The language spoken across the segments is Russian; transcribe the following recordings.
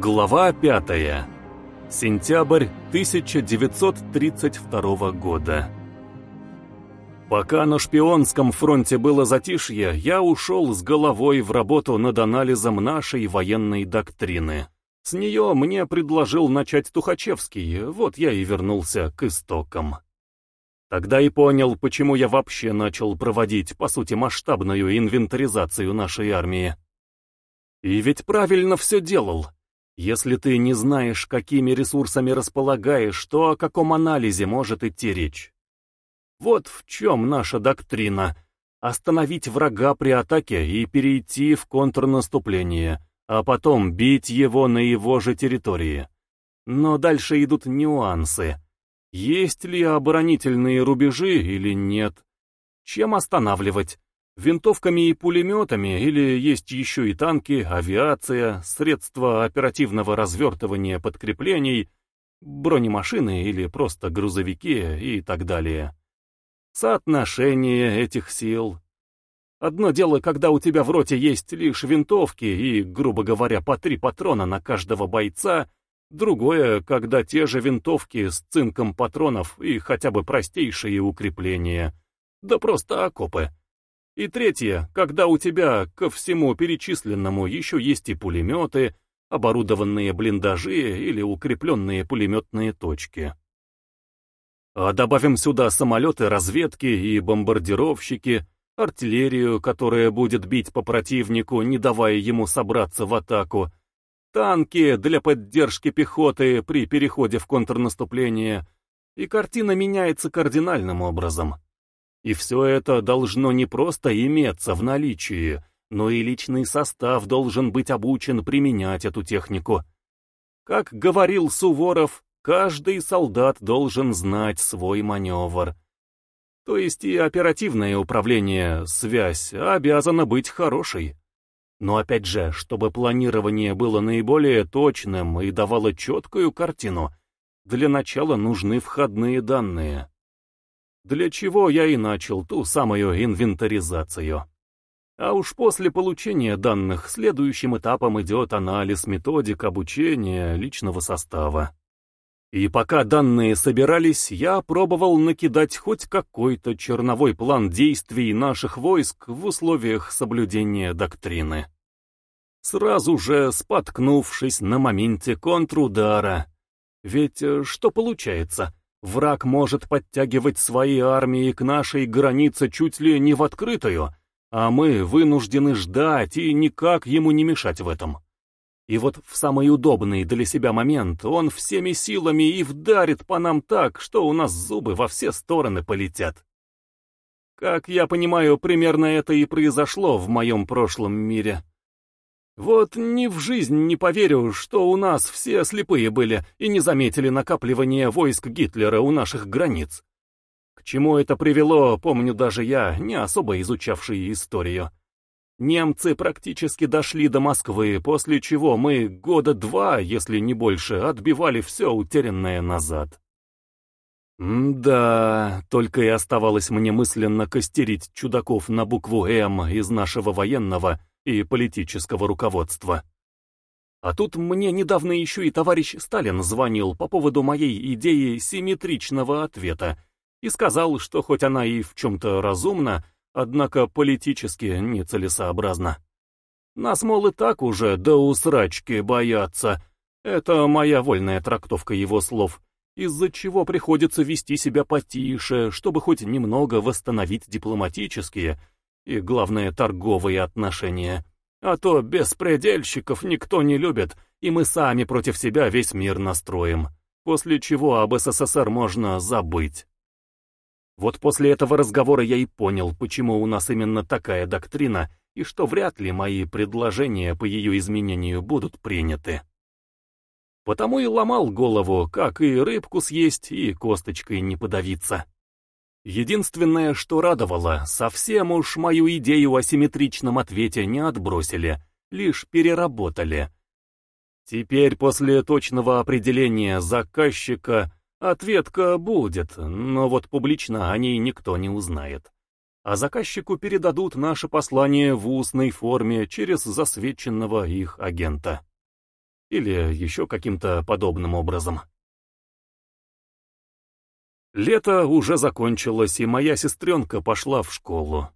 Глава 5. Сентябрь 1932 года. Пока на шпионском фронте было затишье, я ушел с головой в работу над анализом нашей военной доктрины. С нее мне предложил начать Тухачевский, вот я и вернулся к истокам. Тогда и понял, почему я вообще начал проводить, по сути, масштабную инвентаризацию нашей армии. И ведь правильно все делал. Если ты не знаешь, какими ресурсами располагаешь, то о каком анализе может идти речь? Вот в чем наша доктрина. Остановить врага при атаке и перейти в контрнаступление, а потом бить его на его же территории. Но дальше идут нюансы. Есть ли оборонительные рубежи или нет? Чем останавливать? Винтовками и пулеметами или есть еще и танки, авиация, средства оперативного развертывания подкреплений, бронемашины или просто грузовики и так далее. Соотношение этих сил. Одно дело, когда у тебя в роте есть лишь винтовки и, грубо говоря, по три патрона на каждого бойца, другое, когда те же винтовки с цинком патронов и хотя бы простейшие укрепления, да просто окопы. И третье, когда у тебя ко всему перечисленному еще есть и пулеметы, оборудованные блиндажи или укрепленные пулеметные точки. А добавим сюда самолеты разведки и бомбардировщики, артиллерию, которая будет бить по противнику, не давая ему собраться в атаку, танки для поддержки пехоты при переходе в контрнаступление, и картина меняется кардинальным образом. И все это должно не просто иметься в наличии, но и личный состав должен быть обучен применять эту технику. Как говорил Суворов, каждый солдат должен знать свой маневр. То есть и оперативное управление, связь, обязана быть хорошей. Но опять же, чтобы планирование было наиболее точным и давало четкую картину, для начала нужны входные данные для чего я и начал ту самую инвентаризацию. А уж после получения данных следующим этапом идет анализ методик обучения личного состава. И пока данные собирались, я пробовал накидать хоть какой-то черновой план действий наших войск в условиях соблюдения доктрины. Сразу же споткнувшись на моменте контрудара. Ведь э, что получается? Враг может подтягивать свои армии к нашей границе чуть ли не в открытую, а мы вынуждены ждать и никак ему не мешать в этом. И вот в самый удобный для себя момент он всеми силами и вдарит по нам так, что у нас зубы во все стороны полетят. Как я понимаю, примерно это и произошло в моем прошлом мире. Вот ни в жизнь не поверю, что у нас все слепые были и не заметили накапливания войск Гитлера у наших границ. К чему это привело, помню даже я, не особо изучавший историю. Немцы практически дошли до Москвы, после чего мы года два, если не больше, отбивали все утерянное назад. да, только и оставалось мне мысленно костерить чудаков на букву «М» из нашего военного и политического руководства. А тут мне недавно еще и товарищ Сталин звонил по поводу моей идеи симметричного ответа и сказал, что хоть она и в чем-то разумна, однако политически нецелесообразна. Нас, мол, и так уже до усрачки боятся. Это моя вольная трактовка его слов, из-за чего приходится вести себя потише, чтобы хоть немного восстановить дипломатические и, главное, торговые отношения. А то беспредельщиков никто не любит, и мы сами против себя весь мир настроим, после чего об СССР можно забыть. Вот после этого разговора я и понял, почему у нас именно такая доктрина, и что вряд ли мои предложения по ее изменению будут приняты. Потому и ломал голову, как и рыбку съесть, и косточкой не подавиться. Единственное, что радовало, совсем уж мою идею о симметричном ответе не отбросили, лишь переработали. Теперь после точного определения заказчика ответка будет, но вот публично о ней никто не узнает. А заказчику передадут наше послание в устной форме через засвеченного их агента. Или еще каким-то подобным образом. Лето уже закончилось, и моя сестренка пошла в школу.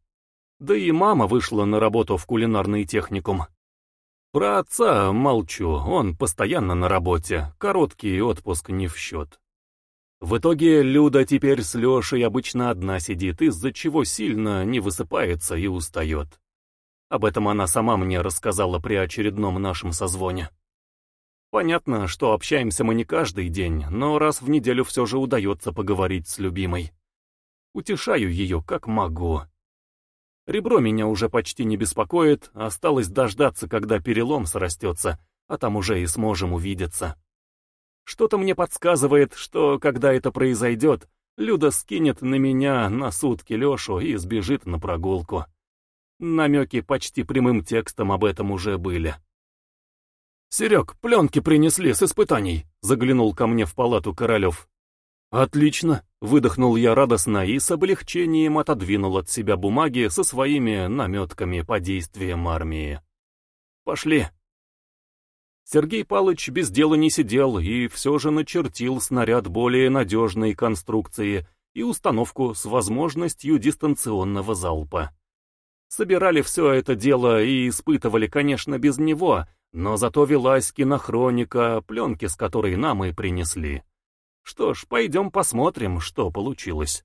Да и мама вышла на работу в кулинарный техникум. Про отца молчу, он постоянно на работе, короткий отпуск не в счет. В итоге Люда теперь с Лешей обычно одна сидит, из-за чего сильно не высыпается и устает. Об этом она сама мне рассказала при очередном нашем созвоне. Понятно, что общаемся мы не каждый день, но раз в неделю все же удается поговорить с любимой. Утешаю ее как могу. Ребро меня уже почти не беспокоит, осталось дождаться, когда перелом срастется, а там уже и сможем увидеться. Что-то мне подсказывает, что, когда это произойдет, Люда скинет на меня на сутки Лешу и сбежит на прогулку. Намеки почти прямым текстом об этом уже были. «Серег, пленки принесли с испытаний», — заглянул ко мне в палату Королев. «Отлично», — выдохнул я радостно и с облегчением отодвинул от себя бумаги со своими наметками по действиям армии. «Пошли». Сергей Палыч без дела не сидел и все же начертил снаряд более надежной конструкции и установку с возможностью дистанционного залпа. Собирали все это дело и испытывали, конечно, без него, но зато велась кинохроника, пленки с которой нам и принесли. Что ж, пойдем посмотрим, что получилось.